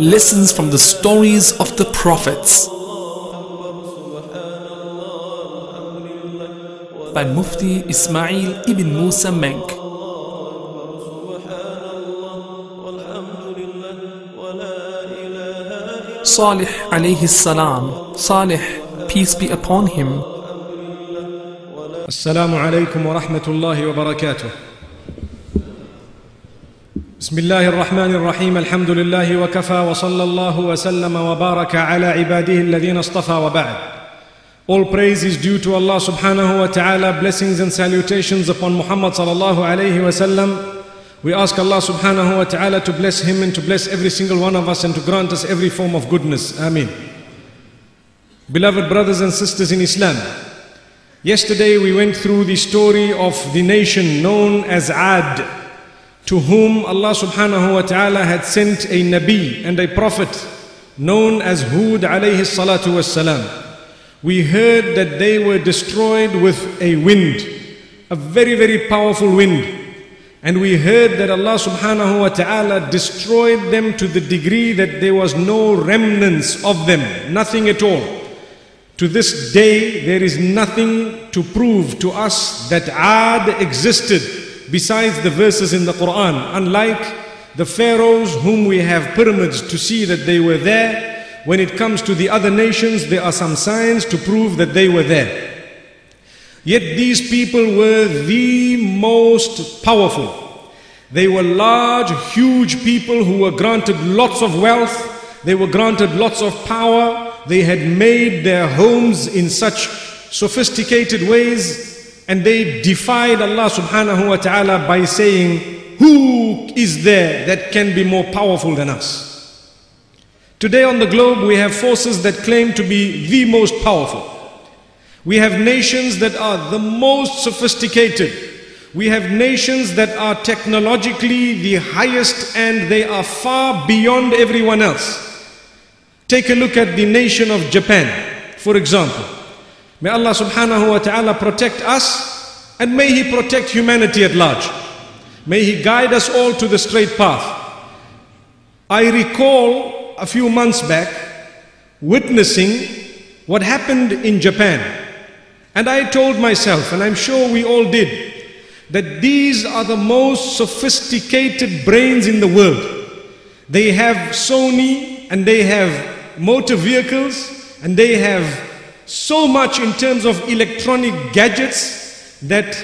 lessons from the stories of the prophets by Mufti Ismail ibn Musa Menk. Salih alayhi salam, Salih, peace be upon him. Assalamu alaykum wa rahmatullahi wa barakatuh. بسم الله الرحمن الرحيم الحمد لله وكفى وصلى الله وسلم وبارك على عباده الذين اصطفى وبعد. All praise is due to Allah subhanahu wa ta'ala. Blessings and salutations upon Muhammad sallallahu alayhi wa sallam. We ask Allah subhanahu wa ta'ala to bless him and to bless every single one of us and to grant us every form of goodness. Ameen. Beloved brothers and sisters in Islam, Yesterday we went through the story of the nation known as Ad, to whom Allah subhanahu wa ta'ala had sent a Nabi and a Prophet known as Hud alayhi salatu was salam. We heard that they were destroyed with a wind, a very, very powerful wind. And we heard that Allah subhanahu wa ta'ala destroyed them to the degree that there was no remnants of them, nothing at all. To this day, there is nothing to prove to us that Ad existed besides the verses in the Quran. Unlike the pharaohs whom we have pyramids to see that they were there, when it comes to the other nations, there are some signs to prove that they were there. Yet these people were the most powerful. They were large, huge people who were granted lots of wealth, they were granted lots of power, they had made their homes in such sophisticated ways, and they defied Allah subhanahu wa ta'ala by saying, Who is there that can be more powerful than us? Today on the globe, we have forces that claim to be the most powerful. We have nations that are the most sophisticated. We have nations that are technologically the highest and they are far beyond everyone else. Take a look at the nation of Japan, for example. May Allah subhanahu wa ta'ala protect us and may He protect humanity at large. May He guide us all to the straight path. I recall a few months back witnessing what happened in Japan. And I told myself, and I'm sure we all did, that these are the most sophisticated brains in the world. They have Sony and they have motor vehicles and they have so much in terms of electronic gadgets that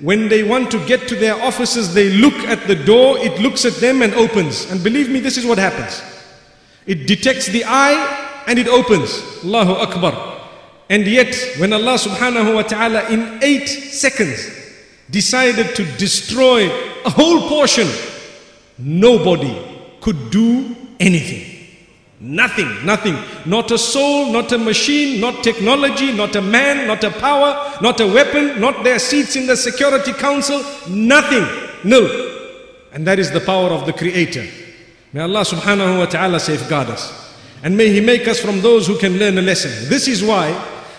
when they want to get to their offices, they look at the door, it looks at them and opens. And believe me, this is what happens. It detects the eye and it opens. Allahu Akbar. And yet, when Allah subhanahu wa ta'ala in eight seconds decided to destroy a whole portion, nobody could do anything. Nothing, nothing. Not a soul, not a machine, not technology, not a man, not a power, not a weapon, not their seats in the Security Council, nothing. No. And that is the power of the Creator. May Allah subhanahu wa ta'ala safeguard us. And may He make us from those who can learn a lesson. This is why,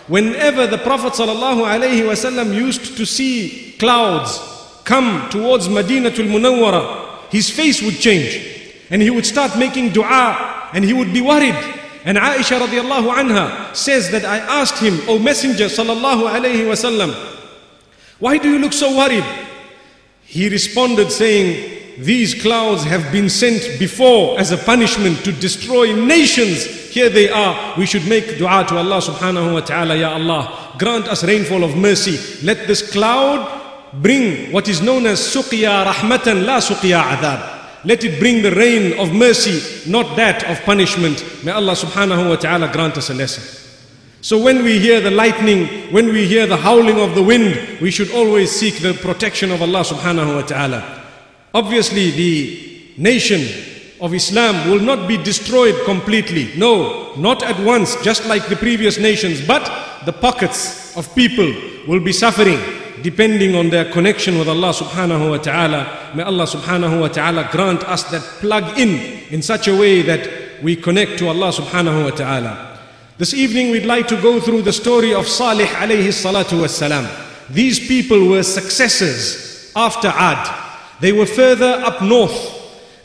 whenever the Prophet sallallahu alaihi wasallam used to see clouds come towards Madinatul Munawwara, his face would change. And he would start making dua and he would be worried. And Aisha radiallahu anha says that I asked him, O Messenger sallallahu alayhi wasallam, why do you look so worried? He responded saying, these clouds have been sent before as a punishment to destroy nations. Here they are. We should make dua to Allah subhanahu wa ta'ala. Ya Allah, grant us rainfall of mercy. Let this cloud bring what is known as suqya rahmatan la suqya adhab. Let it bring the rain of mercy, not that of punishment. May Allah subhanahu wa ta'ala grant us a lesson. So when we hear the lightning, when we hear the howling of the wind, we should always seek the protection of Allah subhanahu wa ta'ala. Obviously, the nation of Islam will not be destroyed completely. No, not at once, just like the previous nations, but the pockets of people will be suffering depending on their connection with Allah subhanahu wa ta'ala. May Allah subhanahu wa ta'ala grant us that plug in in such a way that we connect to Allah subhanahu wa ta'ala. This evening we'd like to go through the story of Salih alayhi salatu wassalam. These people were successors after Ad. They were further up north.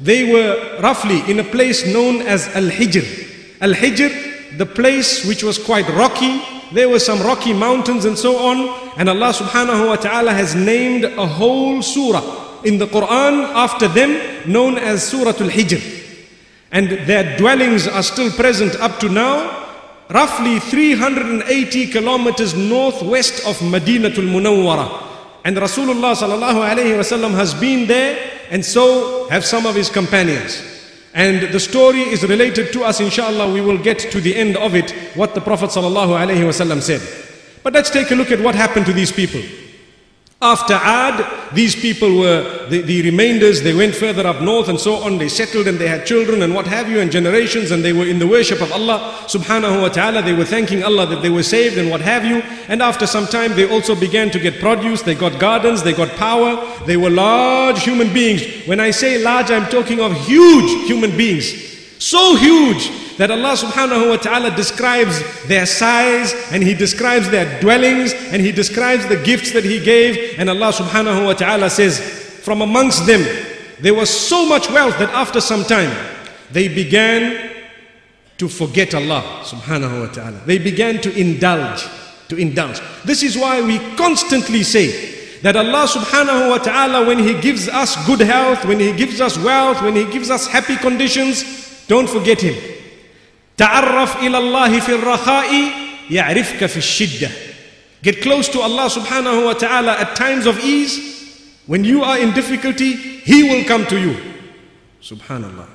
They were roughly in a place known as Al-Hijr. Al-Hijr, the place which was quite rocky, there were some rocky mountains and so on. And Allah subhanahu wa ta'ala has named a whole surah in the Quran after them known as Suratul Hijr. And their dwellings are still present up to now, roughly 380 kilometers northwest of Madinatul Munawwara. And Rasulullah sallallahu alayhi wasallam has been there, and so have some of his companions. And the story is related to us, inshallah. We will get to the end of it, what the Prophet ﷺ said. But let's take a look at what happened to these people. After Ad, these people were the, the remainders, they went further up north and so on, they settled and they had children and what have you, and generations, and they were in the worship of Allah subhanahu wa ta'ala. They were thanking Allah that they were saved and what have you. And after some time, they also began to get produce, they got gardens, they got power, they were large human beings. When I say large, I'm talking of huge human beings. So huge that Allah subhanahu wa ta'ala describes their size and He describes their dwellings and He describes the gifts that He gave. And Allah subhanahu wa ta'ala says, from amongst them, there was so much wealth that after some time, they began to forget Allah subhanahu wa ta'ala. They began to indulge, to indulge. This is why we constantly say that Allah subhanahu wa ta'ala, when He gives us good health, when He gives us wealth, when He gives us happy conditions, don't forget Him. تعرف إلى Allah في الرخاء يعرفك في الشدة. Get close to Allah subhanahu wa ta'ala at times of ease. When you are in difficulty, He will come to you. Subhanallah.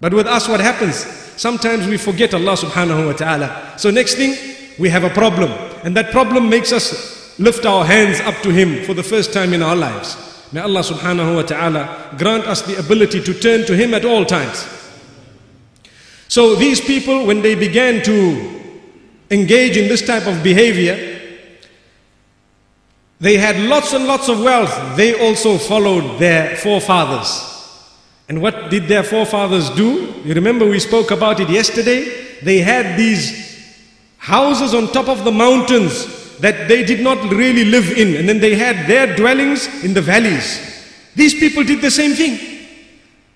But with us, what happens? Sometimes we forget Allah subhanahu wa ta'ala. So next thing, we have a problem. And that problem makes us lift our hands up to Him for the first time in our lives. May Allah subhanahu wa ta'ala grant us the ability to turn to Him at all times. So these people, when they began to engage in this type of behavior, they had lots and lots of wealth. They also followed their forefathers. And what did their forefathers do? You remember we spoke about it yesterday? They had these houses on top of the mountains that they did not really live in. And then they had their dwellings in the valleys. These people did the same thing.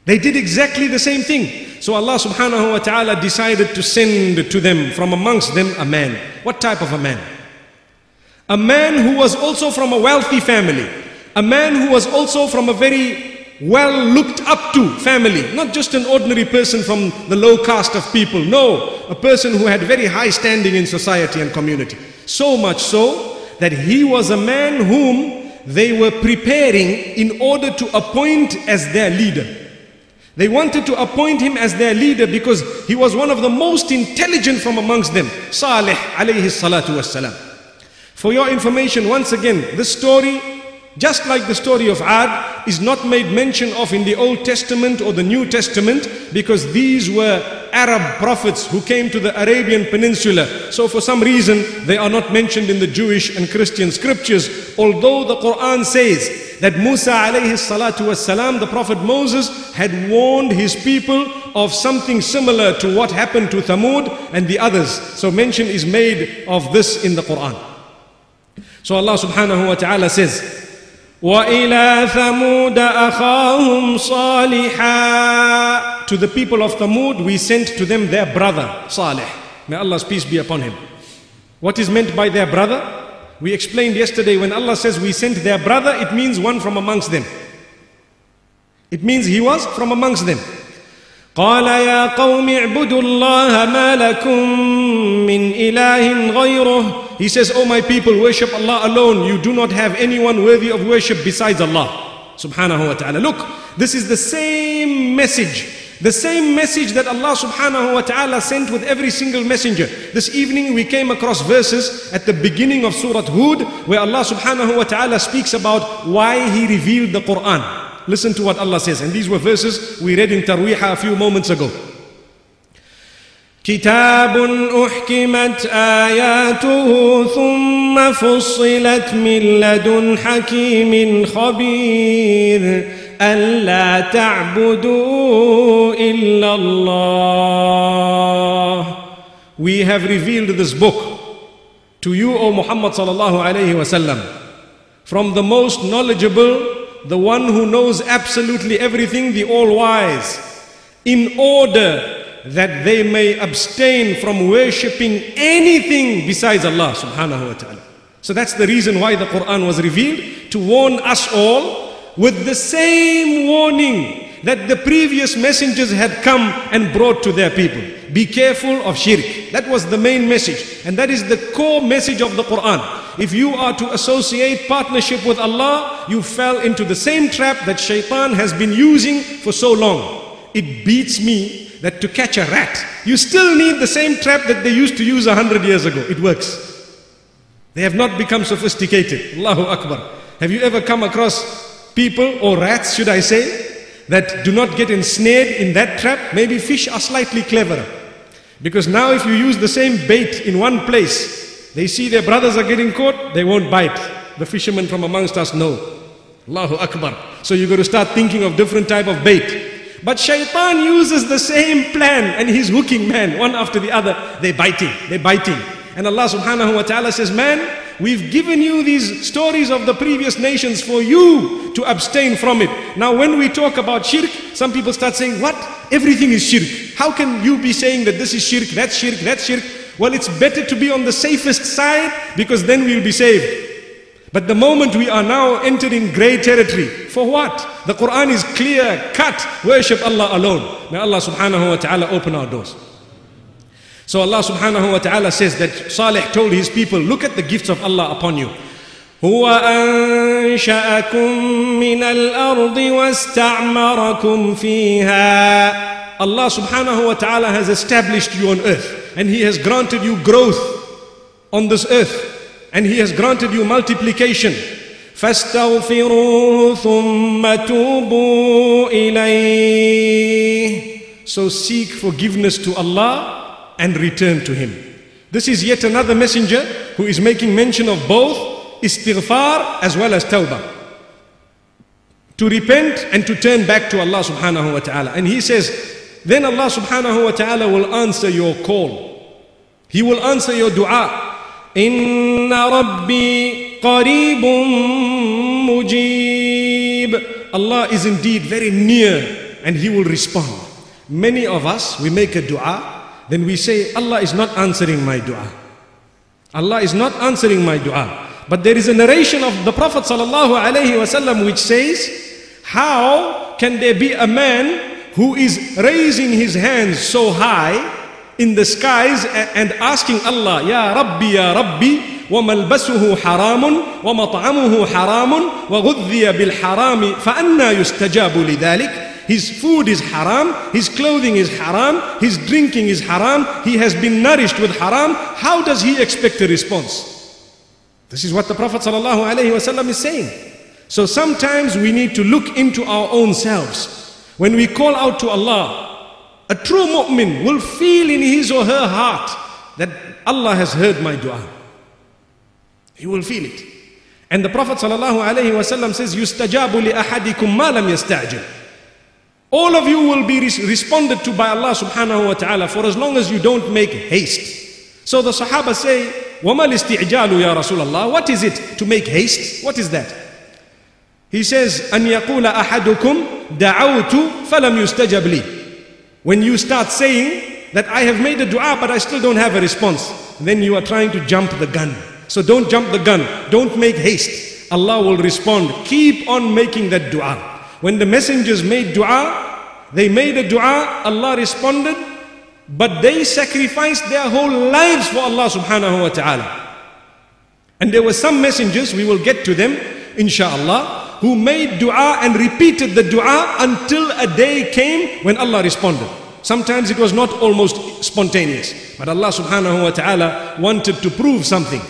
They did exactly the same thing. So Allah subhanahu wa ta'ala decided to send to them from amongst them a man. What type of a man? A man who was also from a wealthy family. A man who was also from a very well looked up to family. Not just an ordinary person from the low caste of people. No, a person who had very high standing in society and community. So much so that he was a man whom they were preparing in order to appoint as their leader. They wanted to appoint him as their leader because he was one of the most intelligent from amongst them. Salih alayhi salatu wassalam. For your information, once again, this story, just like the story of Ad, is not made mention of in the Old Testament or the New Testament because these were Arab prophets who came to the Arabian Peninsula. So for some reason, they are not mentioned in the Jewish and Christian scriptures. Although the Quran says that Musa alayhi salatu wasalam, the Prophet Moses, had warned his people of something similar to what happened to Thamud and the others. So mention is made of this in the Quran. So Allah subhanahu wa ta'ala says, وإلى ثمود أخاهم صالحا To the people of Thamud we sent to them their brother Salih May Allah's peace be upon him What is meant by their brother? We explained yesterday when Allah says we sent their brother it means one from amongst them It means he was from amongst them قال يا قوم اعبدوا الله ما لكم من إله غيره He says, Oh my people, worship Allah alone. You do not have anyone worthy of worship besides Allah. Subhanahu wa ta'ala. Look, this is the same message. the same message that Allah subhanahu wa ta'ala sent with every single messenger. This evening we came across verses at the beginning of Surah Hud where Allah subhanahu wa ta'ala speaks about why He revealed the Quran. Listen to what Allah says. And these were verses we read in Taraweeh a few moments ago. كتاب أحكمت آياته ثم فصلت من لدن حكيم خبير ألا تعبدوا إلا الله We have revealed this book to you, O Muhammad sallallahu alayhi wasallam, from the most knowledgeable, the one who knows absolutely everything, the all-wise, in order that they may abstain from worshipping anything besides Allah subhanahu wa ta'ala. So that's the reason why the Quran was revealed to warn us all with the same warning that the previous messengers had come and brought to their people. Be careful of shirk. That was the main message. And that is the core message of the Quran. If you are to associate partnership with Allah, you fell into the same trap that shaitan has been using for so long. It beats me that to catch a rat, you still need the same trap that they used to use a hundred years ago. It works. They have not become sophisticated. Allahu Akbar. Have you ever come across people or rats, should I say, that do not get ensnared in that trap? Maybe fish are slightly cleverer. Because now if you use the same bait in one place, they see their brothers are getting caught, they won't bite. The fishermen from amongst us know. Allahu Akbar. So you got to start thinking of different type of bait. But shaitan uses the same plan and he's hooking man one after the other. They're biting, they're biting. And Allah subhanahu wa ta'ala says, Man, we've given you these stories of the previous nations for you to abstain from it. Now, when we talk about shirk, some people start saying, What? Everything is shirk. How can you be saying that this is shirk, that's shirk, that's shirk? Well, it's better to be on the safest side because then we'll be saved. But the moment we are now entering grey territory, for what? The Quran is clear, cut, worship Allah alone. May Allah subhanahu wa ta'ala open our doors. So Allah subhanahu wa ta'ala says that Salih told his people, look at the gifts of Allah upon you. هو أنشأكم من الأرض واستعمركم فيها Allah subhanahu wa ta'ala has established you on earth and He has granted you growth on this earth and He has granted you multiplication. فاستغفروه ثم توبوا إليه So seek forgiveness to Allah and return to him. This is yet another messenger who is making mention of both istighfar as well as tawbah. To repent and to turn back to Allah subhanahu wa ta'ala. And he says, then Allah subhanahu wa ta'ala will answer your call. He will answer your dua. Inna Rabbi qareebun mujib. Allah is indeed very near and He will respond. Many of us, we make a dua then we say, Allah is not answering my dua. Allah is not answering my dua. But there is a narration of the Prophet sallallahu alaihi wasallam which says, how can there be a man who is raising his hands so high in the skies and asking Allah, Ya Rabbi, Ya Rabbi, وملبسه حرام ومطعمه حرام وغذي بالحرام فأنا يستجاب لذلك His food is haram, his clothing is haram, his drinking is haram, he has been nourished with haram. How does he expect a response? This is what the Prophet ﷺ is saying. So sometimes we need to look into our own selves. When we call out to Allah, a true mu'min will feel in his or her heart that Allah has heard my dua. He will feel it. And the Prophet ﷺ says, يُسْتَجَابُ لِأَحَدِكُمْ مَا لَمْ يَسْتَعْجِلْ All of you will be responded to by Allah subhanahu wa ta'ala for as long as you don't make haste. So the Sahaba say, وَمَا الْإِسْتِعْجَالُ يَا رَسُولَ اللَّهِ What is it to make haste? What is that? He says, أَنْ يَقُولَ أَحَدُكُمْ دَعَوْتُ فَلَمْ يُسْتَجَبْ لِي When you start saying that I have made a dua but I still don't have a response, then you are trying to jump the gun. So don't jump the gun. Don't make haste. Allah will respond. Keep on making that dua. When the messengers made dua, they made a dua, Allah responded, but they sacrificed their whole lives for Allah subhanahu wa ta'ala. And there were some messengers, we will get to them, inshallah, who made dua and repeated the dua until a day came when Allah responded. Sometimes it was not almost spontaneous, but Allah subhanahu wa ta'ala wanted to prove something.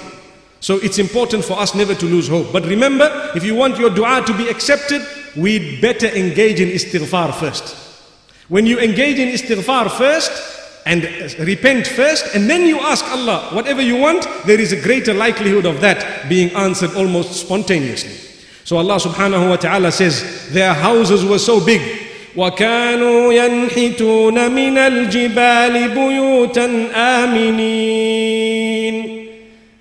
So it's important for us never to lose hope. But remember, if you want your dua to be accepted, we'd better engage in istighfar first. When you engage in istighfar first and repent first, and then you ask Allah whatever you want, there is a greater likelihood of that being answered almost spontaneously. So Allah subhanahu wa ta'ala says, their houses were so big. وكانوا ينحتون من الجبال بيوتا آمنين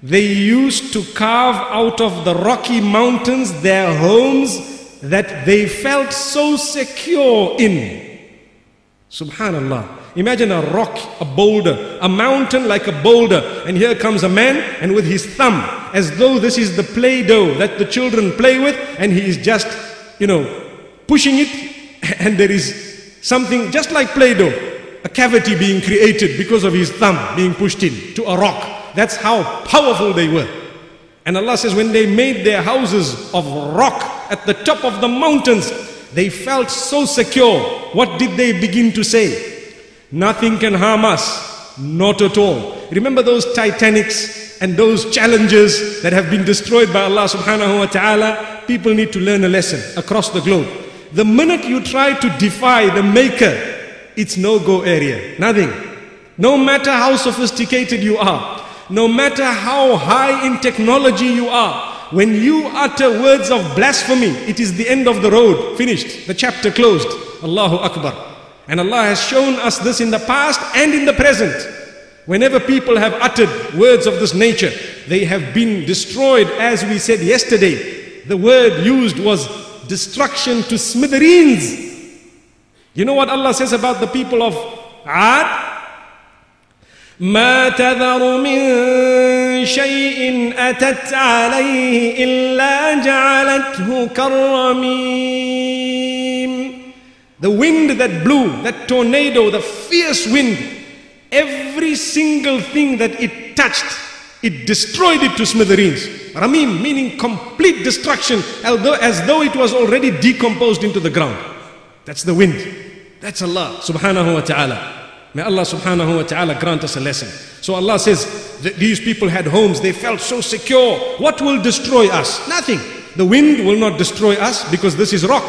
They used to carve out of the rocky mountains their homes that they felt so secure in. Subhanallah. Imagine a rock, a boulder, a mountain like a boulder, and here comes a man and with his thumb, as though this is the play doh that the children play with, and he is just, you know, pushing it, and there is something just like play doh, a cavity being created because of his thumb being pushed in to a rock. That's how powerful they were. And Allah says, when they made their houses of rock at the top of the mountains, they felt so secure. What did they begin to say? Nothing can harm us. Not at all. Remember those Titanics and those Challengers that have been destroyed by Allah subhanahu wa ta'ala? People need to learn a lesson across the globe. The minute you try to defy the maker, it's no go area. Nothing. No matter how sophisticated you are, no matter how high in technology you are, when you utter words of blasphemy, it is the end of the road. Finished. The chapter closed. Allahu Akbar. And Allah has shown us this in the past and in the present. Whenever people have uttered words of this nature, they have been destroyed, as we said yesterday. The word used was destruction to smithereens. You know what Allah says about the people of Ad? ما تذر من شيء أتت عليه إلا جعلته كالرميم The wind that blew, that tornado, the fierce wind, every single thing that it touched, it destroyed it to smithereens. Ramim meaning complete destruction, although as though it was already decomposed into the ground. That's the wind. That's Allah subhanahu wa ta'ala. May Allah subhanahu wa ta'ala grant us a lesson. So Allah says these people had homes, they felt so secure. What will destroy us? Nothing. The wind will not destroy us because this is rock.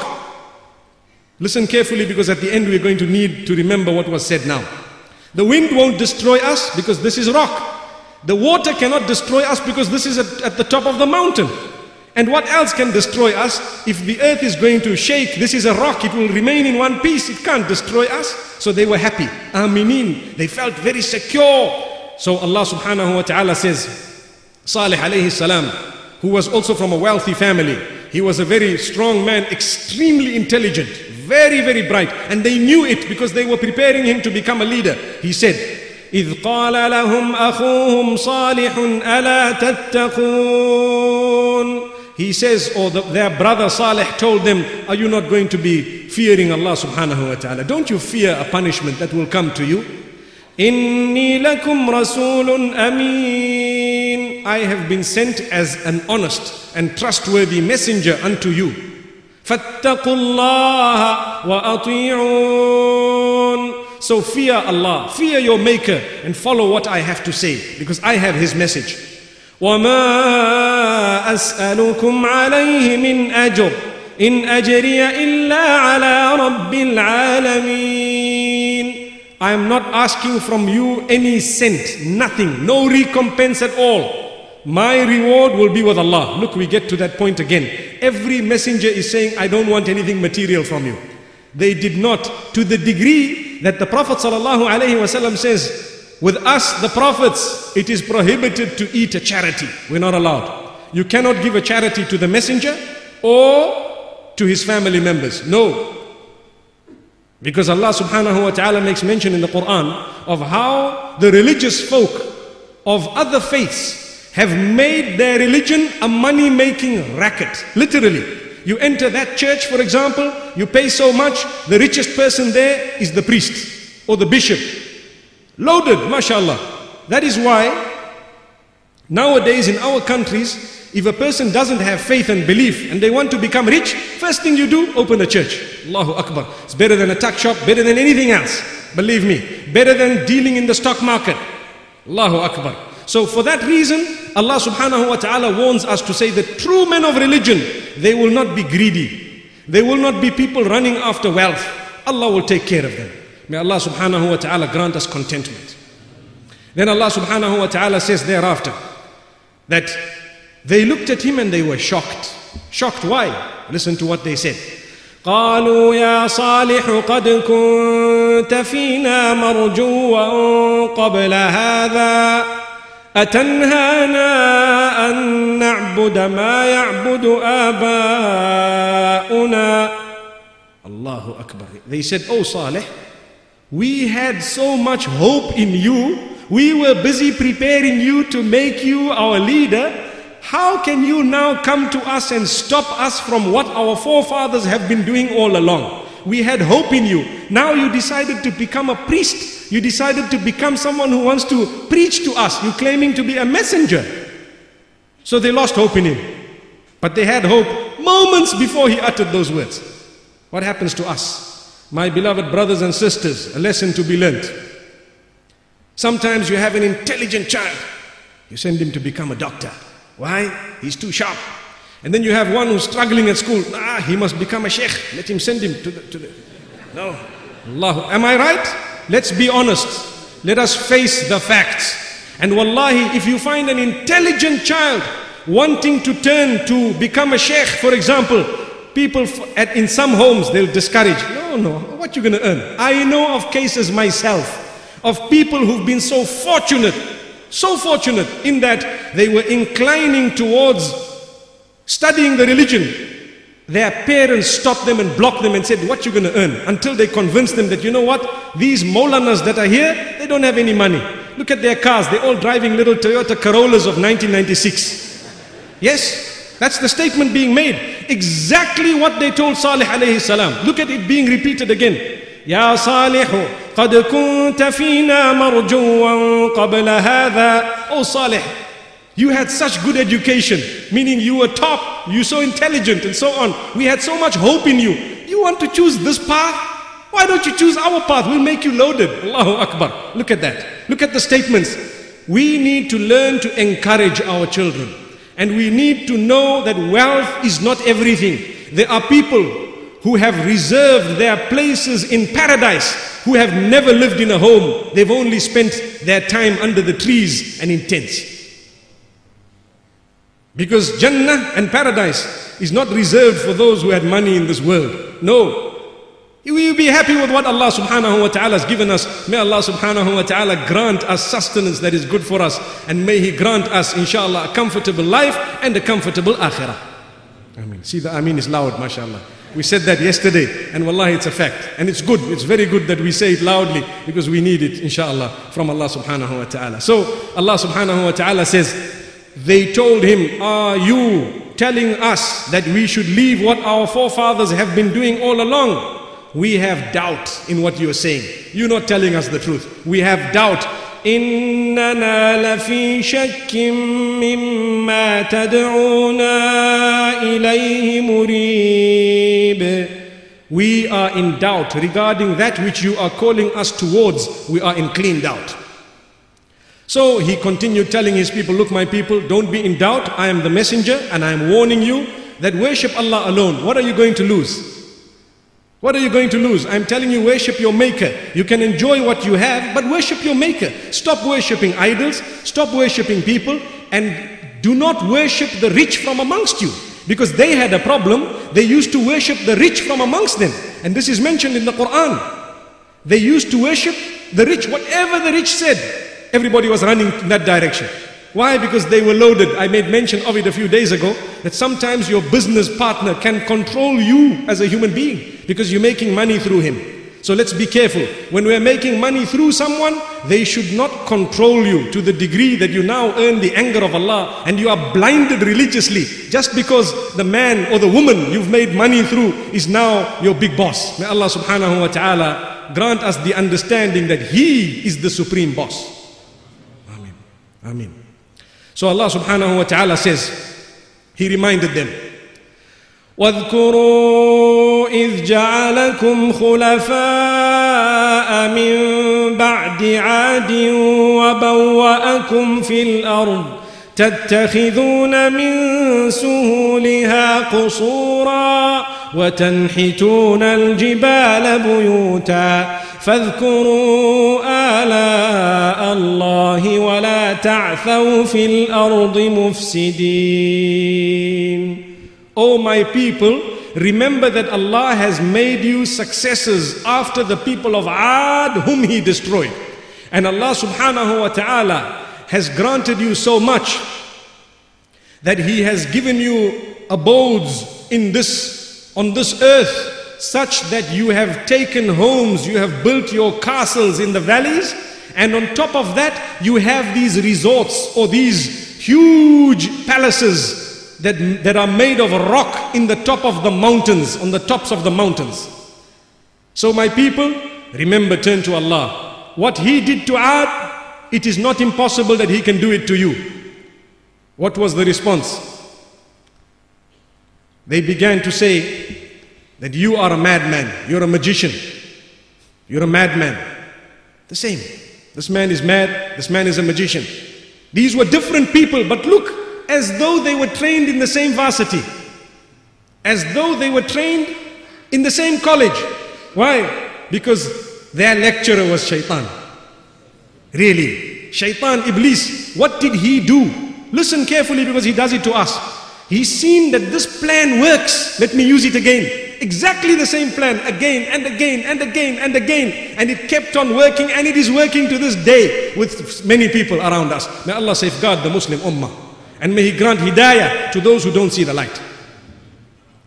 Listen carefully because at the end we're going to need to remember what was said now. The wind won't destroy us because this is rock. The water cannot destroy us because this is at, at the top of the mountain. And what else can destroy us? If the earth is going to shake, this is a rock, it will remain in one piece, it can't destroy us. So they were happy. Aminin. They felt very secure. So Allah subhanahu wa ta'ala says, Salih alayhi salam, who was also from a wealthy family, he was a very strong man, extremely intelligent, very, very bright. And they knew it because they were preparing him to become a leader. He said, إذ قال لهم أخوهم صالح ألا تتقون he says, or the, their brother Saleh told them, Are you not going to be fearing Allah subhanahu wa ta'ala? Don't you fear a punishment that will come to you? Inni lakum rasulun ameen. I have been sent as an honest and trustworthy messenger unto you. فاتقوا الله وأطيعون So fear Allah, fear your maker and follow what I have to say because I have his message. وما أسألكم عليه من أجر إن أجري إلا على رب العالمين I am not asking from you any cent, nothing, no recompense at all. My reward will be with Allah. Look, we get to that point again. Every messenger is saying, I don't want anything material from you. They did not, to the degree that the Prophet ﷺ says, with us, the prophets, it is prohibited to eat a charity. We're not allowed. You cannot give a charity to the messenger or to his family members. No. Because Allah subhanahu wa ta'ala makes mention in the Quran of how the religious folk of other faiths have made their religion a money making racket. Literally. You enter that church, for example, you pay so much, the richest person there is the priest or the bishop. Loaded, mashallah. That is why nowadays in our countries, if a person doesn't have faith and belief and they want to become rich, first thing you do, open a church. Allahu Akbar. It's better than a tuck shop, better than anything else. Believe me. Better than dealing in the stock market. Allahu Akbar. So for that reason, Allah subhanahu wa ta'ala warns us to say that true men of religion, they will not be greedy. They will not be people running after wealth. Allah will take care of them. May Allah subhanahu wa ta'ala grant us contentment. Then Allah subhanahu wa ta'ala says thereafter that they looked at him and they were shocked. Shocked why? Listen to what they said. قالوا يا صالح قد كنت فينا مرجوا قبل هذا أتنهانا أن نعبد ما يعبد آباؤنا الله أكبر They said, Oh Saleh, we had so much hope in you. We were busy preparing you to make you our leader. How can you now come to us and stop us from what our forefathers have been doing all along? We had hope in you. Now you decided to become a priest. You decided to become someone who wants to preach to us. You're claiming to be a messenger. So they lost hope in him. But they had hope moments before he uttered those words. What happens to us? My beloved brothers and sisters, a lesson to be learnt. Sometimes you have an intelligent child. You send him to become a doctor. Why? He's too sharp. And then you have one who's struggling at school. Ah, he must become a sheikh. Let him send him to the. To the. No. Allah. Am I right? Let's be honest. Let us face the facts. And wallahi, if you find an intelligent child wanting to turn to become a sheikh, for example, people at, in some homes they'll discourage. No, no, what you gonna earn? I know of cases myself of people who've been so fortunate, so fortunate in that they were inclining towards studying the religion. Their parents stopped them and blocked them and said, What you gonna earn? Until they convinced them that you know what? These Molanas that are here, they don't have any money. Look at their cars, they're all driving little Toyota Corollas of 1996. Yes, that's the statement being made. Exactly what they told Salih alayhi salam. Look at it being repeated again. يا صالح قد كنت فينا مرجوا قبل هذا Oh Salih, you had such good education, meaning you were top, you so intelligent and so on. We had so much hope in you. You want to choose this path? Why don't you choose our path? We'll make you loaded. Allahu Akbar. Look at that. Look at the statements. We need to learn to encourage our children. And we need to know that wealth is not everything. There are people who have reserved their places in paradise, who have never lived in a home. They've only spent their time under the trees and in tents. Because Jannah and paradise is not reserved for those who had money in this world. No. We will be happy with what Allah subhanahu wa ta'ala has given us. May Allah subhanahu wa ta'ala grant us sustenance that is good for us. And may He grant us, inshallah, a comfortable life and a comfortable akhirah. Ameen. See, the Ameen is loud, mashallah. We said that yesterday, and wallahi, it's a fact. And it's good, it's very good that we say it loudly because we need it, inshallah, from Allah subhanahu wa ta'ala. So, Allah subhanahu wa ta'ala says, They told him, Are you telling us that we should leave what our forefathers have been doing all along? We have doubt in what you're saying. You're not telling us the truth. We have doubt. إننا لفي شك مما تدعونا إليه مريب We are in doubt regarding that which you are calling us towards. We are in clean doubt. So he continued telling his people, Look, my people, don't be in doubt. I am the messenger and I am warning you that worship Allah alone. What are you going to lose? What are you going to lose? I'm telling you, worship your maker. You can enjoy what you have, but worship your maker. Stop worshipping idols, stop worshipping people, and do not worship the rich from amongst you. Because they had a problem, they used to worship the rich from amongst them. And this is mentioned in the Quran. They used to worship the rich, whatever the rich said, everybody was running in that direction. Why? Because they were loaded. I made mention of it a few days ago that sometimes your business partner can control you as a human being because you're making money through him. So let's be careful. When we're making money through someone, they should not control you to the degree that you now earn the anger of Allah and you are blinded religiously just because the man or the woman you've made money through is now your big boss. May Allah subhanahu wa ta'ala grant us the understanding that He is the supreme boss. Amen. Amen. So Allah subhanahu wa ta'ala says, He reminded them, واذكروا إذ جعلكم خلفاء من بعد عاد وبوأكم في الأرض تتخذون من سهولها قصورا وتنحتون الجبال بيوتا فاذكروا آلاء الله ولا تعثوا في الأرض مفسدين O my people, remember that Allah has made you successors after the people of Ad whom He destroyed. And Allah subhanahu wa ta'ala has granted you so much that He has given you abodes in this, on this earth, such that you have taken homes, you have built your castles in the valleys, and on top of that, you have these resorts or these huge palaces that, that are made of rock in the top of the mountains, on the tops of the mountains. So, my people, remember, turn to Allah. What He did to Ad, it is not impossible that He can do it to you. What was the response? They began to say that you are a madman, you're a magician, you're a madman. The same. This man is mad, this man is a magician. These were different people, but look, as though they were trained in the same varsity, as though they were trained in the same college. Why? Because their lecturer was shaitan. Really. Shaitan, Iblis, what did he do? Listen carefully because he does it to us. He's seen that this plan works. Let me use it again. Exactly the same plan again and again and again and again. And it kept on working and it is working to this day with many people around us. May Allah safeguard the Muslim Ummah. And may He grant hidayah to those who don't see the light.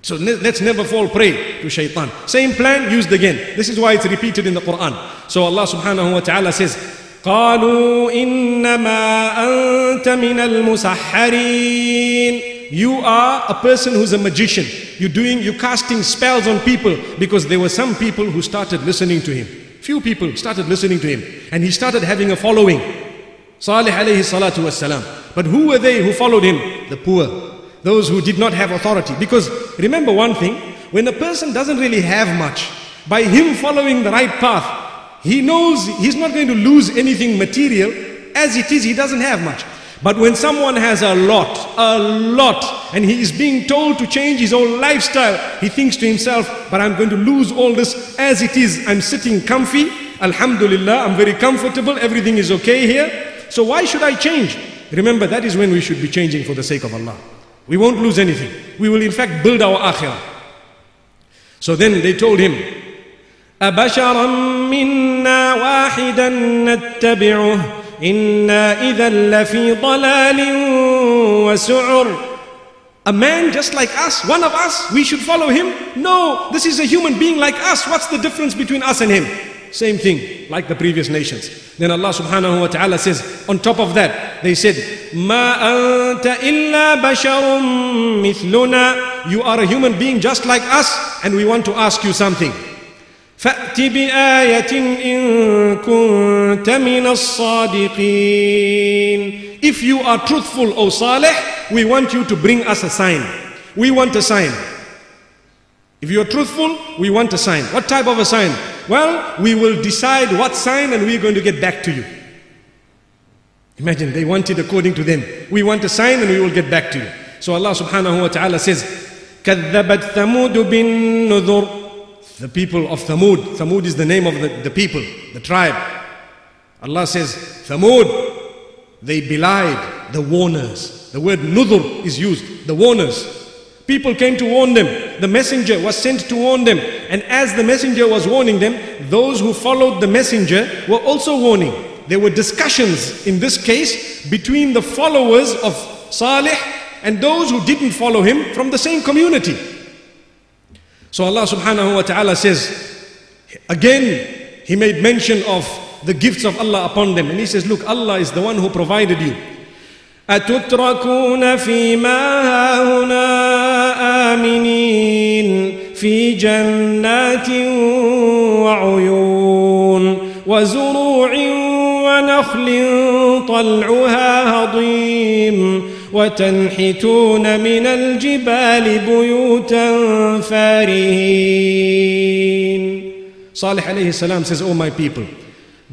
So ne- let's never fall prey to shaitan. Same plan used again. This is why it's repeated in the Quran. So Allah subhanahu wa ta'ala says, قالوا إنما أنت من المسحرين you are a person who's a magician. You're doing, you're casting spells on people because there were some people who started listening to him. Few people started listening to him and he started having a following. Salih alayhi salatu wassalam. But who were they who followed him? The poor. Those who did not have authority. Because remember one thing, when a person doesn't really have much, by him following the right path, he knows he's not going to lose anything material. As it is, he doesn't have much. But when someone has a lot, a lot, and he is being told to change his whole lifestyle, he thinks to himself, but I'm going to lose all this as it is. I'm sitting comfy. Alhamdulillah, I'm very comfortable. Everything is okay here. So why should I change? Remember, that is when we should be changing for the sake of Allah. We won't lose anything. We will in fact build our akhirah. So then they told him, أبشرا منا واحدا نتبعه Inna idhan lafi dalalin wa. A man just like us, one of us, we should follow him? No, this is a human being like us. What's the difference between us and him? Same thing, like the previous nations. Then Allah subhanahu wa ta'ala says, on top of that, they said, Ma anta illa basharun mithluna. You are a human being just like us, and we want to ask you something. فأت بآية إن كنت من الصادقين If you are truthful, O Saleh, we want you to bring us a sign. We want a sign. If you are truthful, we want a sign. What type of a sign? Well, we will decide what sign and we're going to get back to you. Imagine they wanted according to them. We want a sign and we will get back to you. So Allah subhanahu wa ta'ala says, كذبت ثمود بالنذر the people of Thamud. Thamud is the name of the, the people, the tribe. Allah says, Thamud, they belied the warners. The word nudhur is used, the warners. People came to warn them. The messenger was sent to warn them. And as the messenger was warning them, those who followed the messenger were also warning. There were discussions in this case between the followers of Salih and those who didn't follow him from the same community. So Allah subhanahu wa ta'ala says, again, He made mention of the gifts of Allah upon them. And He says, Look, Allah is the one who provided you. أتتركون فيما هاهنا آمنين في جنات وعيون وزروع ونخل طلعها وتنحتون من الجبال بيوتا فارهين Salih alayhi salam says, Oh my people,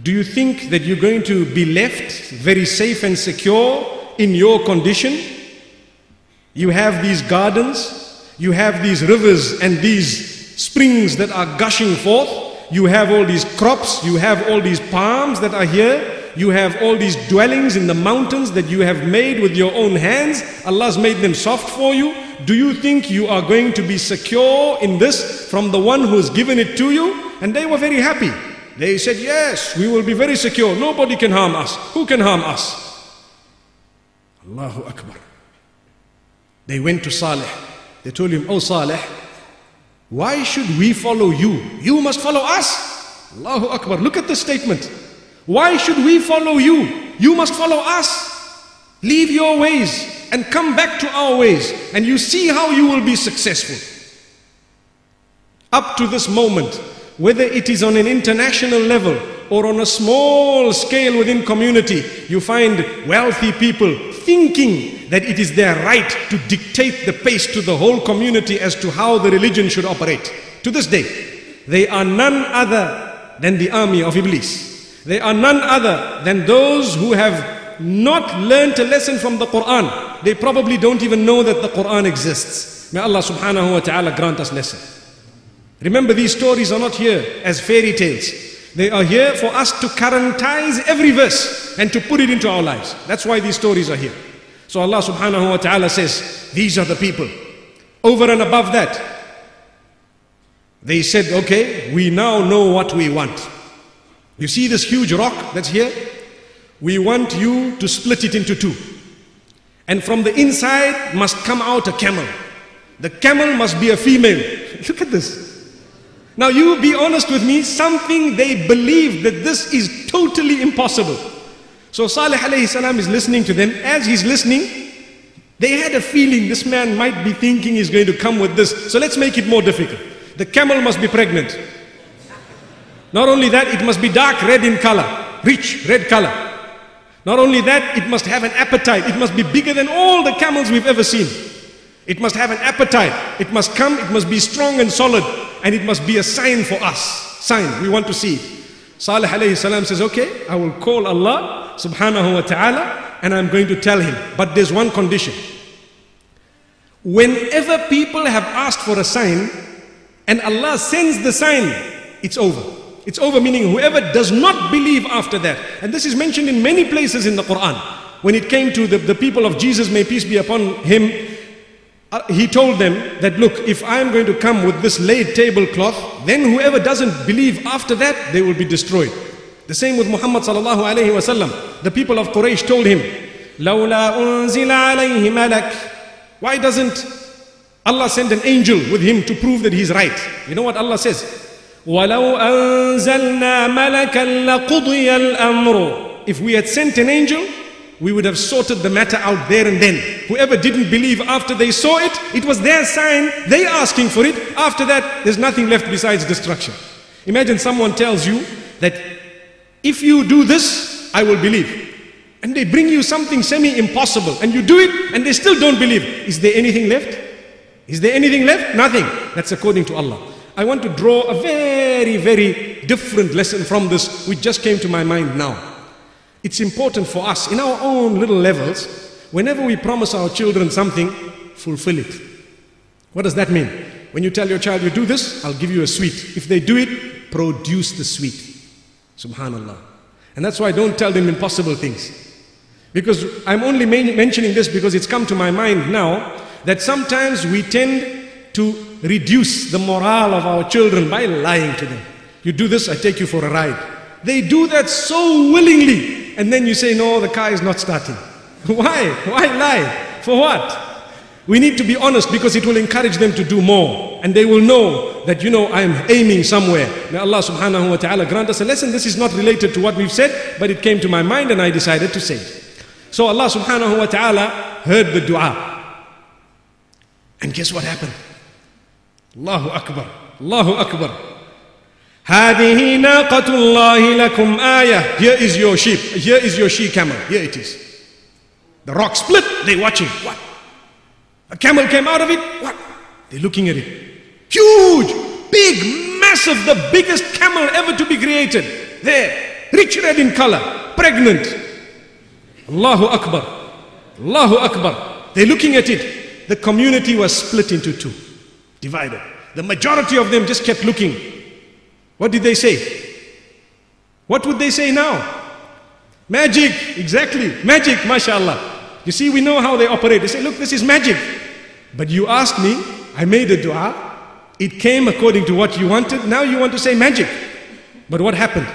do you think that you're going to be left very safe and secure in your condition, you have these gardens, you have these rivers and these springs that are gushing forth, you have all these crops, you have all these palms that are here, you have all these dwellings in the mountains that you have made with your own hands. Allah's made them soft for you. Do you think you are going to be secure in this from the one who has given it to you? And they were very happy. They said, Yes, we will be very secure. Nobody can harm us. Who can harm us? Allahu Akbar. They went to Saleh. They told him, Oh Saleh, why should we follow you? You must follow us. Allahu Akbar. Look at this statement. Why should we follow you? You must follow us. Leave your ways and come back to our ways, and you see how you will be successful. Up to this moment, whether it is on an international level or on a small scale within community, you find wealthy people thinking that it is their right to dictate the pace to the whole community as to how the religion should operate. To this day, they are none other than the army of Iblis. They are none other than those who have not learned a lesson from the Quran. They probably don't even know that the Quran exists. May Allah subhanahu wa ta'ala grant us lesson. Remember, these stories are not here as fairy tales. They are here for us to currentize every verse and to put it into our lives. That's why these stories are here. So Allah subhanahu wa ta'ala says, These are the people. Over and above that, they said, Okay, we now know what we want. You see this huge rock that's here? We want you to split it into two. And from the inside must come out a camel. The camel must be a female. Look at this. Now you be honest with me, something they believe that this is totally impossible. So Salih alayhi salam is listening to them. As he's listening, they had a feeling this man might be thinking he's going to come with this. So let's make it more difficult. The camel must be pregnant. Not only that, it must be dark red in color, rich red color. Not only that, it must have an appetite. It must be bigger than all the camels we've ever seen. It must have an appetite. It must come, it must be strong and solid. And it must be a sign for us. Sign, we want to see it. Salih alayhi salam says, okay, I will call Allah subhanahu wa ta'ala and I'm going to tell him. But there's one condition. Whenever people have asked for a sign and Allah sends the sign, it's over. It's over, meaning whoever does not believe after that. And this is mentioned in many places in the Quran. When it came to the, the people of Jesus, may peace be upon him, uh, he told them that, look, if I am going to come with this laid tablecloth, then whoever doesn't believe after that, they will be destroyed. The same with Muhammad sallallahu alayhi wasallam. The people of Quraysh told him, لولا أنزل عليه ملك Why doesn't Allah send an angel with him to prove that he's right? You know what Allah says? ولو أنزلنا ملكا لقضي الأمر If we had sent an angel, we would have sorted the matter out there and then. Whoever didn't believe after they saw it, it was their sign, they asking for it. After that, there's nothing left besides destruction. Imagine someone tells you that if you do this, I will believe. And they bring you something semi impossible, and you do it, and they still don't believe. Is there anything left? Is there anything left? Nothing. That's according to Allah. I want to draw a very, very different lesson from this, which just came to my mind now. It's important for us in our own little levels, whenever we promise our children something, fulfill it. What does that mean? When you tell your child, you do this, I'll give you a sweet. If they do it, produce the sweet. Subhanallah. And that's why I don't tell them impossible things. Because I'm only mentioning this because it's come to my mind now that sometimes we tend to reduce the morale of our children by lying to them. You do this, I take you for a ride. They do that so willingly, and then you say, No, the car is not starting. Why? Why lie? For what? We need to be honest because it will encourage them to do more. And they will know that, you know, I am aiming somewhere. May Allah subhanahu wa ta'ala grant us a lesson. This is not related to what we've said, but it came to my mind and I decided to say it. So Allah subhanahu wa ta'ala heard the dua. And guess what happened? الله أكبر الله أكبر هذه ناقة الله لكم آية Here is your sheep Here is your she camel Here it is The rock split They watching What? A camel came out of it What? They're looking at it Huge Big Massive The biggest camel ever to be created There Rich red in color Pregnant Allahu Akbar Allahu Akbar. They're looking at it. The community was split into two, divided. The majority of them just kept looking. What did they say? What would they say now? Magic, exactly. Magic, mashallah. You see, we know how they operate. They say, look, this is magic. But you asked me, I made a dua. It came according to what you wanted. Now you want to say magic. But what happened?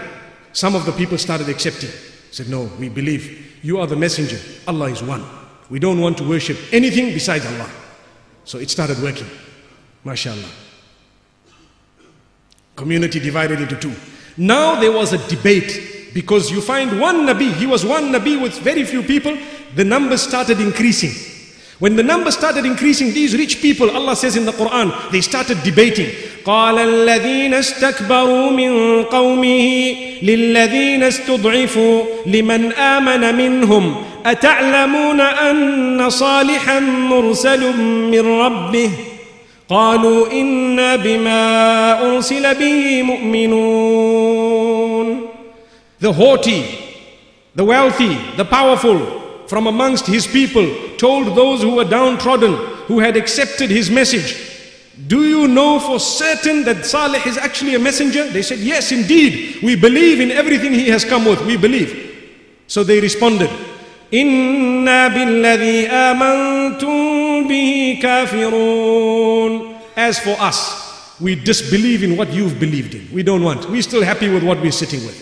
Some of the people started accepting. Said, no, we believe you are the messenger. Allah is one. We don't want to worship anything besides Allah. So it started working. MashaAllah. Community divided into two. Now there was a debate because you find one Nabi, he was one Nabi with very few people, the numbers started increasing. When the numbers started increasing, these rich people, Allah says in the Quran, they started debating. قال الذين استكبروا من قومه للذين استضعفوا لمن آمن منهم أتعلمون أن صالحا مرسل من ربه قالوا إنا بما أرسل به مؤمنون The haughty, the wealthy, the powerful from amongst his people told those who were downtrodden, who had accepted his message, Do you know for certain that Salih is actually a messenger? They said, Yes, indeed. We believe in everything he has come with. We believe. So they responded, إنا بالذي آمنتم به كافرون As for us, we disbelieve in what you've believed in. We don't want. We're still happy with what we're sitting with.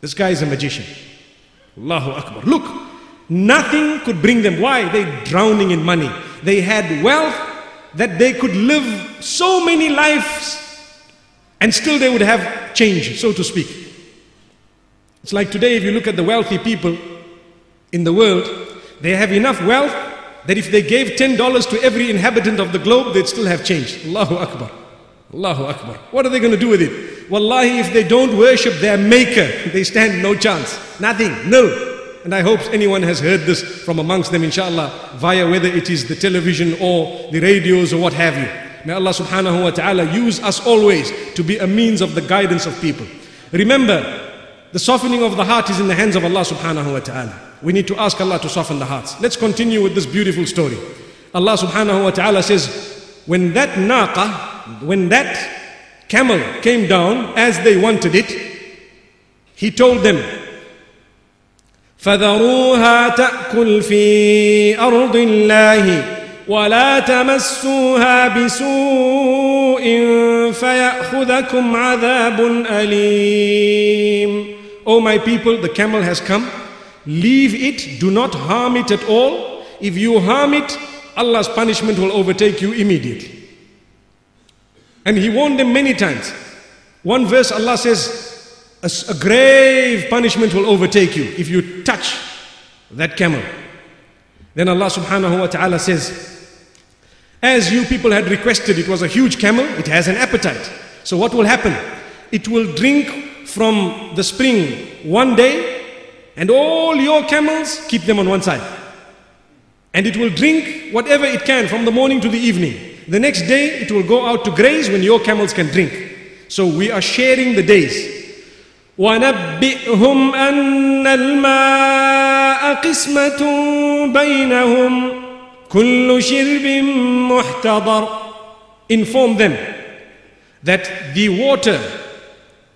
This guy is a magician. Allahu Akbar. Look, nothing could bring them. Why? They're drowning in money. They had wealth that they could live so many lives and still they would have change, so to speak. It's like today, if you look at the wealthy people in the world, they have enough wealth that if they gave $10 to every inhabitant of the globe, they'd still have change. Allahu Akbar. Allahu Akbar. What are they going to do with it? Wallahi, if they don't worship their maker, they stand no chance. Nothing. No. And I hope anyone has heard this from amongst them, inshallah, via whether it is the television or the radios or what have you. May Allah subhanahu wa ta'ala use us always to be a means of the guidance of people. Remember, the softening of the heart is in the hands of Allah subhanahu wa ta'ala. We need to ask Allah to soften the hearts. Let's continue with this beautiful story. Allah subhanahu wa ta'ala says, when that naqa, when that camel came down as they wanted it, he told them, فذروها تأكل في أرض الله ولا تمسوها بسوء فيأخذكم عذاب أليم O my people, the camel has come. Leave it, do not harm it at all. If you harm it, Allah's punishment will overtake you immediately. And He warned them many times. One verse, Allah says, a, grave punishment will overtake you if you touch that camel. Then Allah subhanahu wa ta'ala says, as you people had requested, it was a huge camel, it has an appetite. So what will happen? It will drink from the spring one day, and all your camels keep them on one side. And it will drink whatever it can from the morning to the evening. The next day, it will go out to graze when your camels can drink. So we are sharing the days. ونبئهم أن الماء قسمة بينهم كل شرب محتضر Inform them that the water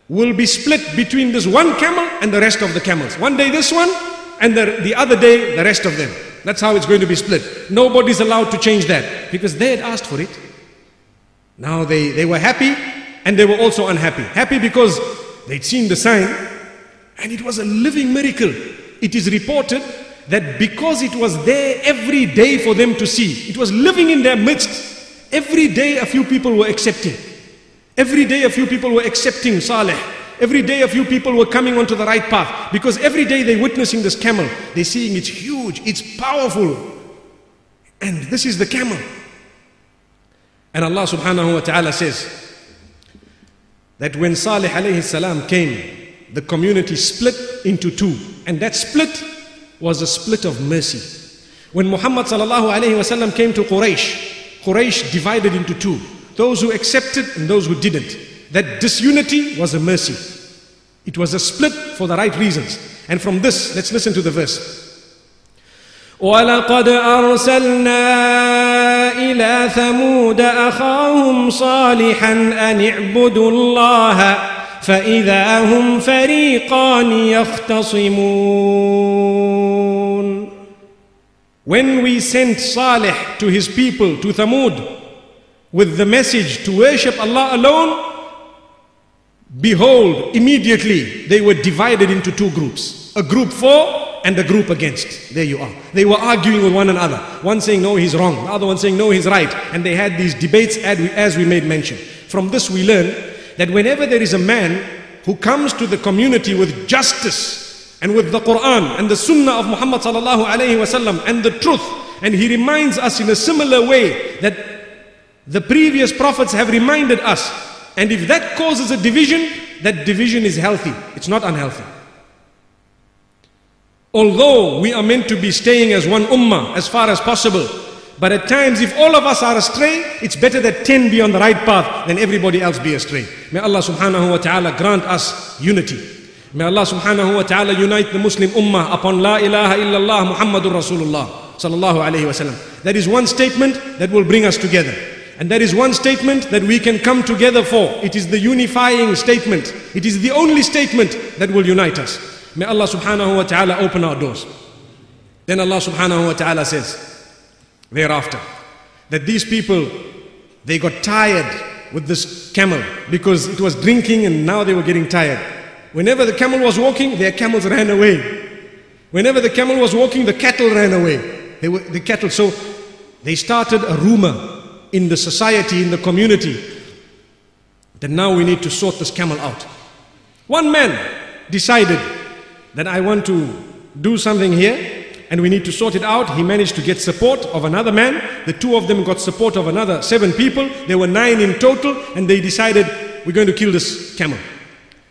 will be split between this one camel and the rest of the camels. One day this one, and the, the other day the rest of them. That's how it's going to be split. Nobody's allowed to change that because they had asked for it. Now they, they were happy and they were also unhappy. Happy because they'd seen the sign and it was a living miracle. It is reported that because it was there every day for them to see, it was living in their midst. Every day a few people were accepting. Every day a few people were accepting Saleh. Every day a few people were coming onto the right path because every day they're witnessing this camel. They're seeing it's huge, it's powerful. And this is the camel. And Allah subhanahu wa ta'ala says that when Saleh alayhi salam came, the community split into two. And that split was a split of mercy. When Muhammad sallallahu alayhi wasallam came to Quraysh, Quraysh divided into two Those who accepted and those who didn't. That disunity was a mercy. It was a split for the right reasons. And from this, let's listen to the verse. ولقد أرسلنا إلى ثمود أخاهم صالحا أن اعبدوا الله فإذا هم فريقان يختصمون When we sent Salih to his people, to Thamud, with the message to worship Allah alone, behold, immediately they were divided into two groups. A group for and a group against. There you are. They were arguing with one another. One saying, no, he's wrong. The other one saying, no, he's right. And they had these debates as we made mention. From this we learn that whenever there is a man who comes to the community with justice, and with the Quran and the Sunnah of Muhammad and the truth. And he reminds us in a similar way that the previous prophets have reminded us. And if that causes a division, that division is healthy. It's not unhealthy. Although we are meant to be staying as one ummah as far as possible, but at times if all of us are astray, it's better that 10 be on the right path than everybody else be astray. May Allah subhanahu wa ta'ala grant us unity. May Allah subhanahu wa ta'ala unite the Muslim ummah upon La ilaha illallah Muhammadur Rasulullah sallallahu alayhi wasallam. That is one statement that will bring us together. And that is one statement that we can come together for. It is the unifying statement. It is the only statement that will unite us. May Allah subhanahu wa ta'ala open our doors. Then Allah subhanahu wa ta'ala says, thereafter, that these people, they got tired with this camel because it was drinking and now they were getting tired. Whenever the camel was walking, their camels ran away. Whenever the camel was walking, the cattle ran away. They were, the cattle. So they started a rumor in the society, in the community, that now we need to sort this camel out. One man decided that I want to do something here and we need to sort it out. He managed to get support of another man. The two of them got support of another seven people. There were nine in total and they decided we're going to kill this camel.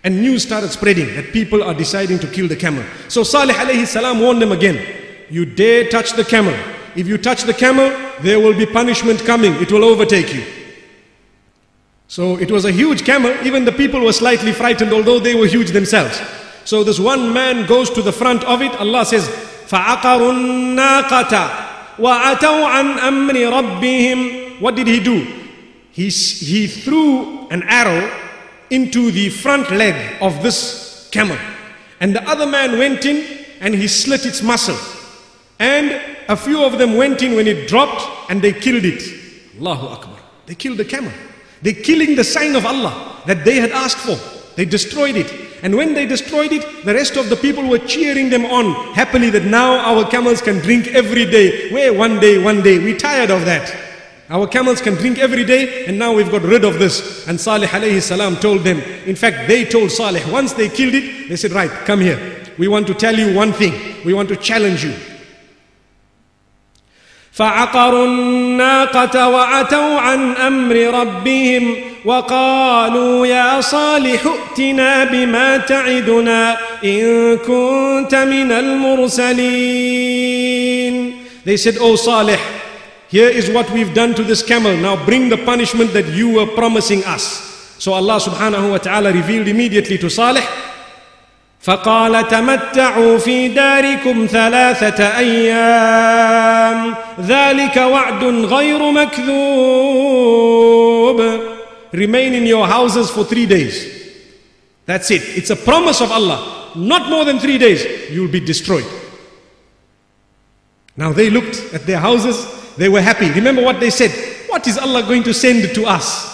And news started spreading that people are deciding to kill the camel. So Salih alayhi salam warned them again. You dare touch the camel. If you touch the camel, there will be punishment coming. It will overtake you. So it was a huge camel. Even the people were slightly frightened, although they were huge themselves. So this one man goes to the front of it. Allah says, فَعَقَرُوا النَّاقَةَ وَعَتَوْا عَنْ أَمْرِ رَبِّهِمْ What did he do? He, he threw an arrow into the front leg of this camel. And the other man went in and he slit its muscle. And a few of them went in when it dropped and they killed it. Allahu Akbar. They killed the camel. They're killing the sign of Allah that they had asked for. They destroyed it. And when they destroyed it, the rest of the people were cheering them on happily that now our camels can drink every day. Where one day, one day. We're tired of that. Our camels can drink every day and now we've got rid of this. And Salih alayhi salam told them, in fact, they told Salih, once they killed it, they said, right, come here. We want to tell you one thing. We want to challenge you. فعقروا الناقة وعتوا عن أمر ربهم وقالوا يا صالح ائتنا بما تعدنا إن كنت من المرسلين They said, Oh Salih, here is what we've done to this camel. Now bring the punishment that you were promising us. So Allah subhanahu wa ta'ala revealed immediately to Salih. فقال تمتعوا في داركم ثلاثة أيام ذلك وعد غير مكذوب Remain in your houses for three days. That's it. It's a promise of Allah. Not more than three days, you'll be destroyed. Now they looked at their houses they were happy. Remember what they said. What is Allah going to send to us?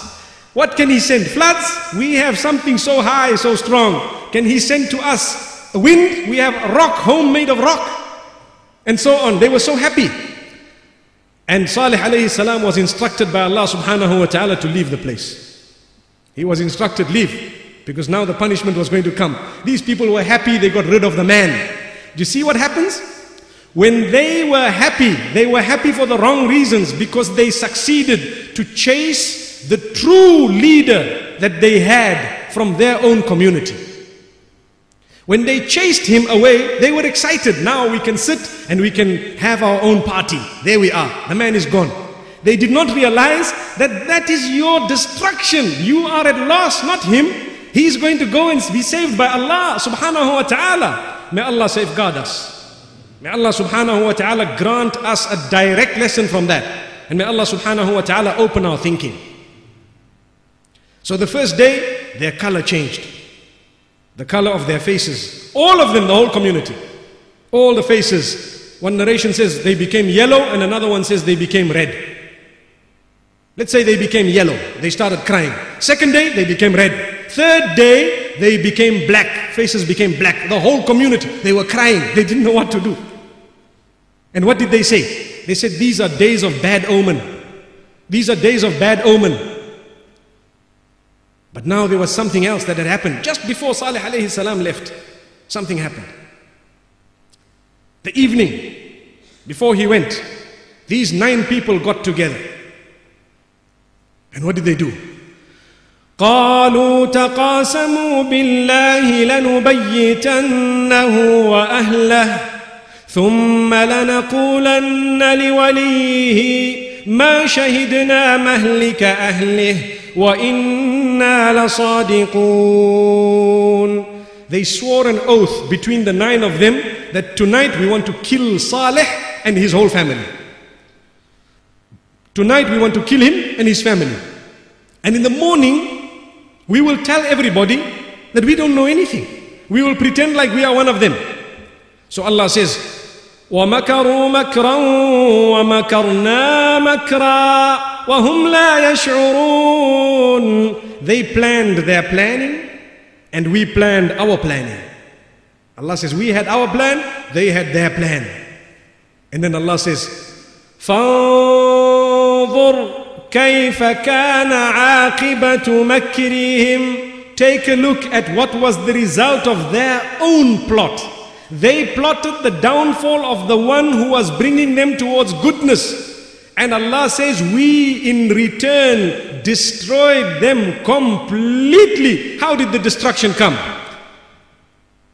What can He send? Floods? We have something so high, so strong. Can He send to us a wind? We have a rock, home made of rock. And so on. They were so happy. And Salih alayhi salam was instructed by Allah subhanahu wa ta'ala to leave the place. He was instructed, leave. Because now the punishment was going to come. These people were happy, they got rid of the man. Do you see what happens? When they were happy, they were happy for the wrong reasons because they succeeded to chase the true leader that they had from their own community. When they chased him away, they were excited. Now we can sit and we can have our own party. There we are. The man is gone. They did not realize that that is your destruction. You are at loss, not him. He is going to go and be saved by Allah subhanahu wa ta'ala. May Allah safeguard us. May Allah subhanahu wa ta'ala grant us a direct lesson from that. And may Allah subhanahu wa ta'ala open our thinking. So the first day, their color changed. The color of their faces. All of them, the whole community. All the faces. One narration says they became yellow, and another one says they became red. Let's say they became yellow. They started crying. Second day, they became red. Third day, they became black. Faces became black. The whole community, they were crying. They didn't know what to do. And what did they say? They said, These are days of bad omen. These are days of bad omen. But now there was something else that had happened. Just before Salih alayhi salam left, something happened. The evening, before he went, these nine people got together. And what did they do? قالوا تقاسموا بالله لنبيتنه واهله ثم لنقولن لوليه ما شهدنا مهلك اهله وانا لصادقون They swore an oath between the nine of them that tonight we want to kill Saleh and his whole family. Tonight we want to kill him and his family. And in the morning, we will tell everybody that we don't know anything. We will pretend like we are one of them. So Allah says, ومكروا مكرا ومكرنا مكرا وهم لا يشعرون They planned their planning and we planned our planning. Allah says, We had our plan, they had their plan. And then Allah says, فانظر كيف كان عاقبة مكرهم Take a look at what was the result of their own plot. They plotted the downfall of the one who was bringing them towards goodness. And Allah says, We in return destroyed them completely. How did the destruction come?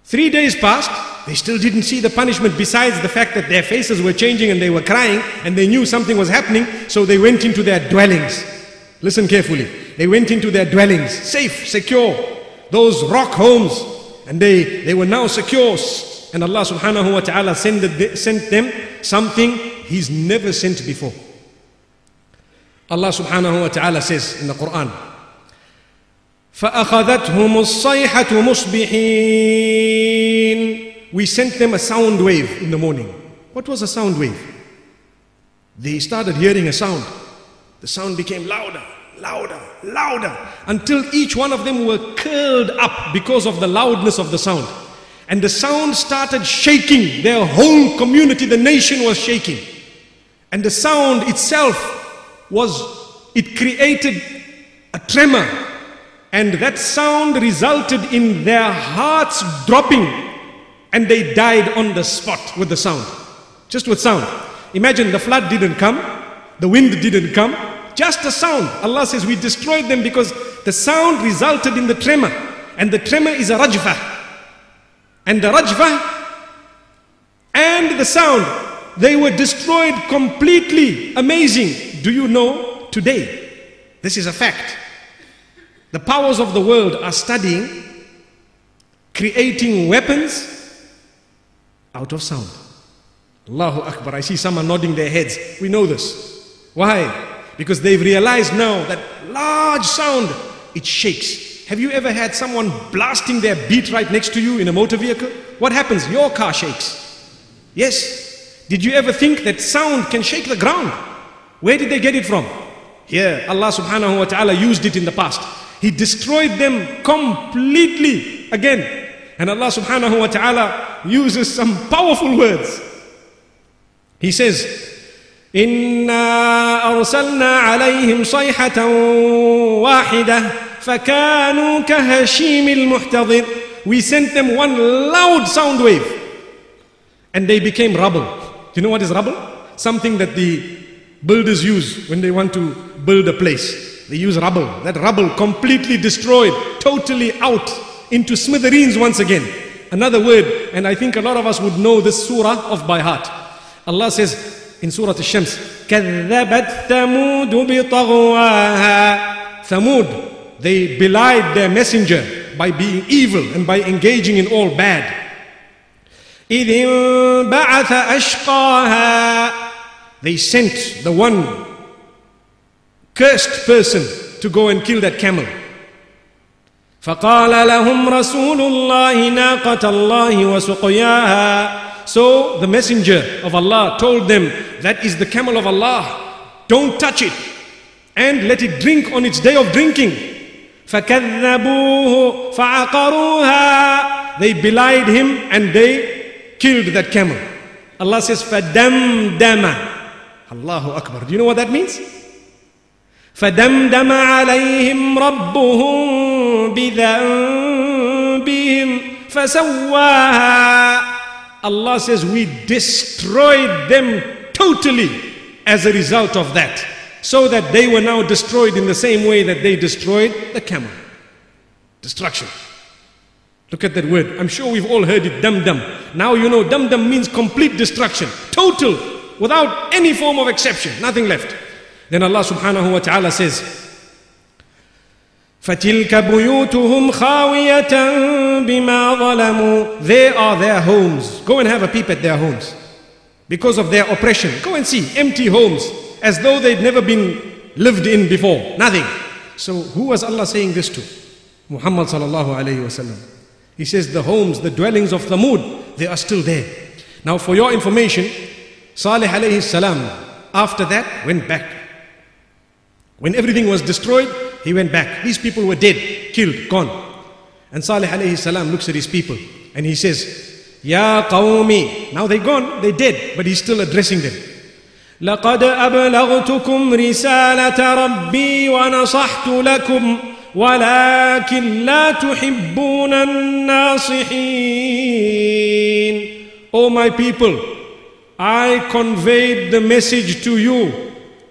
Three days passed, they still didn't see the punishment besides the fact that their faces were changing and they were crying and they knew something was happening, so they went into their dwellings. Listen carefully. They went into their dwellings, safe, secure, those rock homes, and they, they were now secure. And Allah subhanahu wa ta'ala sent, sent them something He's never sent before. Allah subhanahu wa ta'ala says in the Quran, فأخذتهم الصيحة مصبحين We sent them a sound wave in the morning. What was a sound wave? They started hearing a sound. The sound became louder, louder, louder, until each one of them were curled up because of the loudness of the sound. And the sound started shaking. Their whole community, the nation was shaking. And the sound itself was, it created a tremor. And that sound resulted in their hearts dropping and they died on the spot with the sound. Just with sound. Imagine the flood didn't come, the wind didn't come, just the sound. Allah says we destroyed them because the sound resulted in the tremor. And the tremor is a rajfa. And the rajfa and the sound, they were destroyed completely. Amazing. Do you know today? This is a fact. The powers of the world are studying creating weapons out of sound. Allahu Akbar. I see some are nodding their heads. We know this. Why? Because they've realized now that large sound, it shakes. Have you ever had someone blasting their beat right next to you in a motor vehicle? What happens? Your car shakes. Yes. Did you ever think that sound can shake the ground? Where did they get it from? Here, Allah subhanahu wa ta'ala used it in the past. He destroyed them completely again. And Allah subhanahu wa ta'ala uses some powerful words. He says, إنا أرسلنا عليهم صيحة واحدة فكانوا كهشيم المحتضر We sent them one loud sound wave and they became rubble. You know what is rubble? Something that the builders use when they want to build a place. They use rubble. That rubble completely destroyed, totally out into smithereens once again. Another word, and I think a lot of us would know this surah of by heart. Allah says in Surah Al-Shams, كذبت ثمود بطغواها Thamud, they belied their messenger by being evil and by engaging in all bad. إذ انبعث أشقاها They sent the one cursed person to go and kill that camel. فقال لهم رسول الله ناقة الله وسقياها So the messenger of Allah told them, that is the camel of Allah. Don't touch it and let it drink on its day of drinking. فكذبوه فعقروها They belied him and they killed that camel. Allah says, فدمدم Allahu Akbar. Do you know what that means? فدمدم عليهم ربهم بذنبهم فسواها Allah says we destroyed them totally as a result of that so that they were now destroyed in the same way that they destroyed the camel destruction look at that word I'm sure we've all heard it dum dum now you know dum dum means complete destruction total without any form of exception, nothing left. Then Allah subhanahu wa ta'ala says, فَتِلْكَ بُيُوتُهُمْ خَاوِيَةً بِمَا ظَلَمُوا They are their homes. Go and have a peep at their homes. Because of their oppression. Go and see empty homes as though they'd never been lived in before. Nothing. So who was Allah saying this to? Muhammad sallallahu alayhi wasallam. He says the homes, the dwellings of Thamud, they are still there. Now for your information, Salih alayhi salam, after that, went back. When everything was destroyed, he went back. These people were dead, killed, gone. And Salih alayhi salam looks at his people and he says, Ya qawmi. Now they're gone, they're dead, but he's still addressing them. لقد أبلغتكم رسالة ربي ونصحت لكم ولكن لا تحبون الناصحين O my people, I conveyed the message to you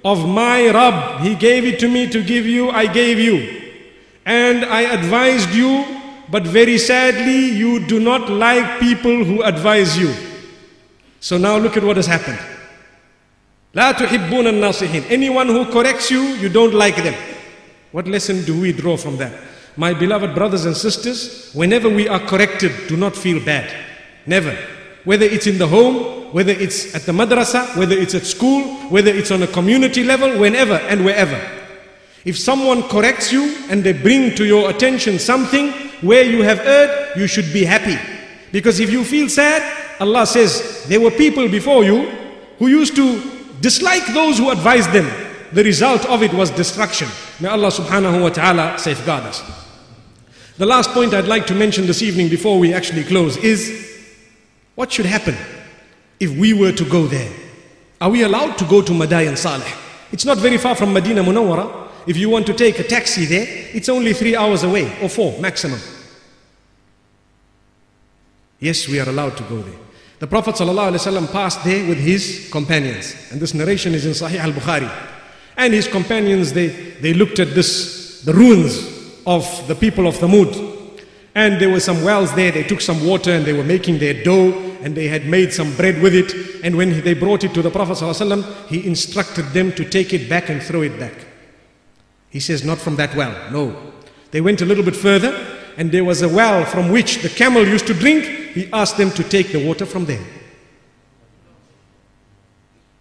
of my Rabb. He gave it to me to give you, I gave you. And I advised you, but very sadly, you do not like people who advise you. So now look at what has happened. La tuhibbun nāsihin. Anyone who corrects you, you don't like them. What lesson do we draw from that? My beloved brothers and sisters, whenever we are corrected, do not feel bad. Never. Whether it's in the home, whether it's at the madrasa, whether it's at school, whether it's on a community level, whenever and wherever. If someone corrects you and they bring to your attention something where you have erred, you should be happy. Because if you feel sad, Allah says, there were people before you who used to dislike those who advised them. The result of it was destruction. May Allah subhanahu wa ta'ala safeguard us. The last point I'd like to mention this evening before we actually close is what should happen if we were to go there? Are we allowed to go to Madayan Saleh? It's not very far from Medina Munawwara. If you want to take a taxi there, it's only three hours away or four maximum. Yes, we are allowed to go there. The Prophet ﷺ passed there with his companions. And this narration is in Sahih al Bukhari. And his companions, they, they looked at this, the ruins of the people of Thamud. And there were some wells there, they took some water and they were making their dough and they had made some bread with it. And when they brought it to the Prophet ﷺ, he instructed them to take it back and throw it back. He says, not from that well, no. They went a little bit further and there was a well from which the camel used to drink. He asked them to take the water from there.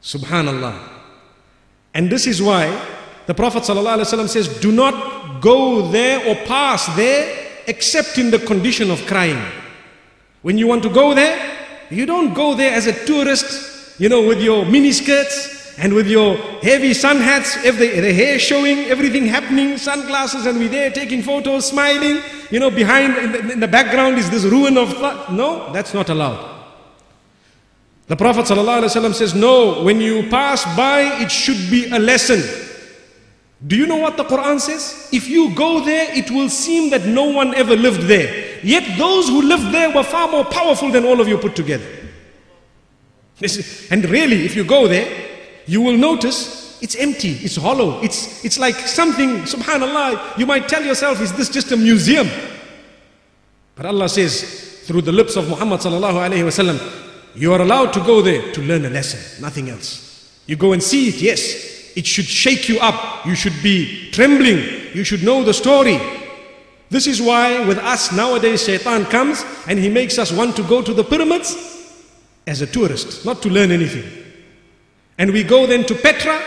Subhanallah. And this is why the Prophet ﷺ says, do not go there or pass there except in the condition of crying. When you want to go there, you don't go there as a tourist, you know, with your mini skirts and with your heavy sun hats, if the, the hair showing, everything happening, sunglasses, and we're there taking photos, smiling. You know, behind, in the, in the background is this ruin of Thamud. No, that's not allowed. The Prophet ﷺ says, No, when you pass by, it should be a lesson. Do you know what the Quran says? If you go there, it will seem that no one ever lived there. Yet those who lived there were far more powerful than all of you put together. Is, And really, if you go there, you will notice it's empty, it's hollow, it's, it's like something, subhanAllah, you might tell yourself, is this just a museum? But Allah says, through the lips of Muhammad sallallahu alayhi wasallam, you are allowed to go there to learn a lesson, nothing else. You go and see it, yes, it should shake you up. You should be trembling. You should know the story. This is why with us nowadays shaitan comes and he makes us want to go to the pyramids as a tourist, not to learn anything. And we go then to Petra,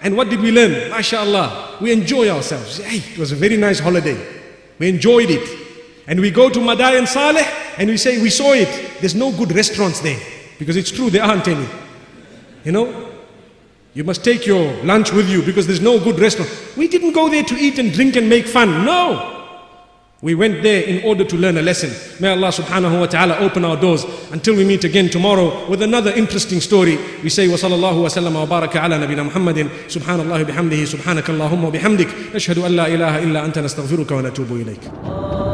and what did we learn? MashaAllah, we enjoy ourselves. Hey, it was a very nice holiday. We enjoyed it. And we go to Madayan Saleh, and we say, we saw it. There's no good restaurants there. Because it's true, there aren't any. You know? You must take your lunch with you because there's no good restaurant. We didn't go there to eat and drink and make fun. No. We went there in order to learn a lesson. May Allah subhanahu wa ta'ala open our doors until we meet again tomorrow with another interesting story. We say wa sallallahu wa sallam wa baraka ala nabina Muhammadin subhanallah bihamdihi subhanakallahumma bihamdik nashhadu an la ilaha illa anta nastaghfiruka wa natubu ilayk.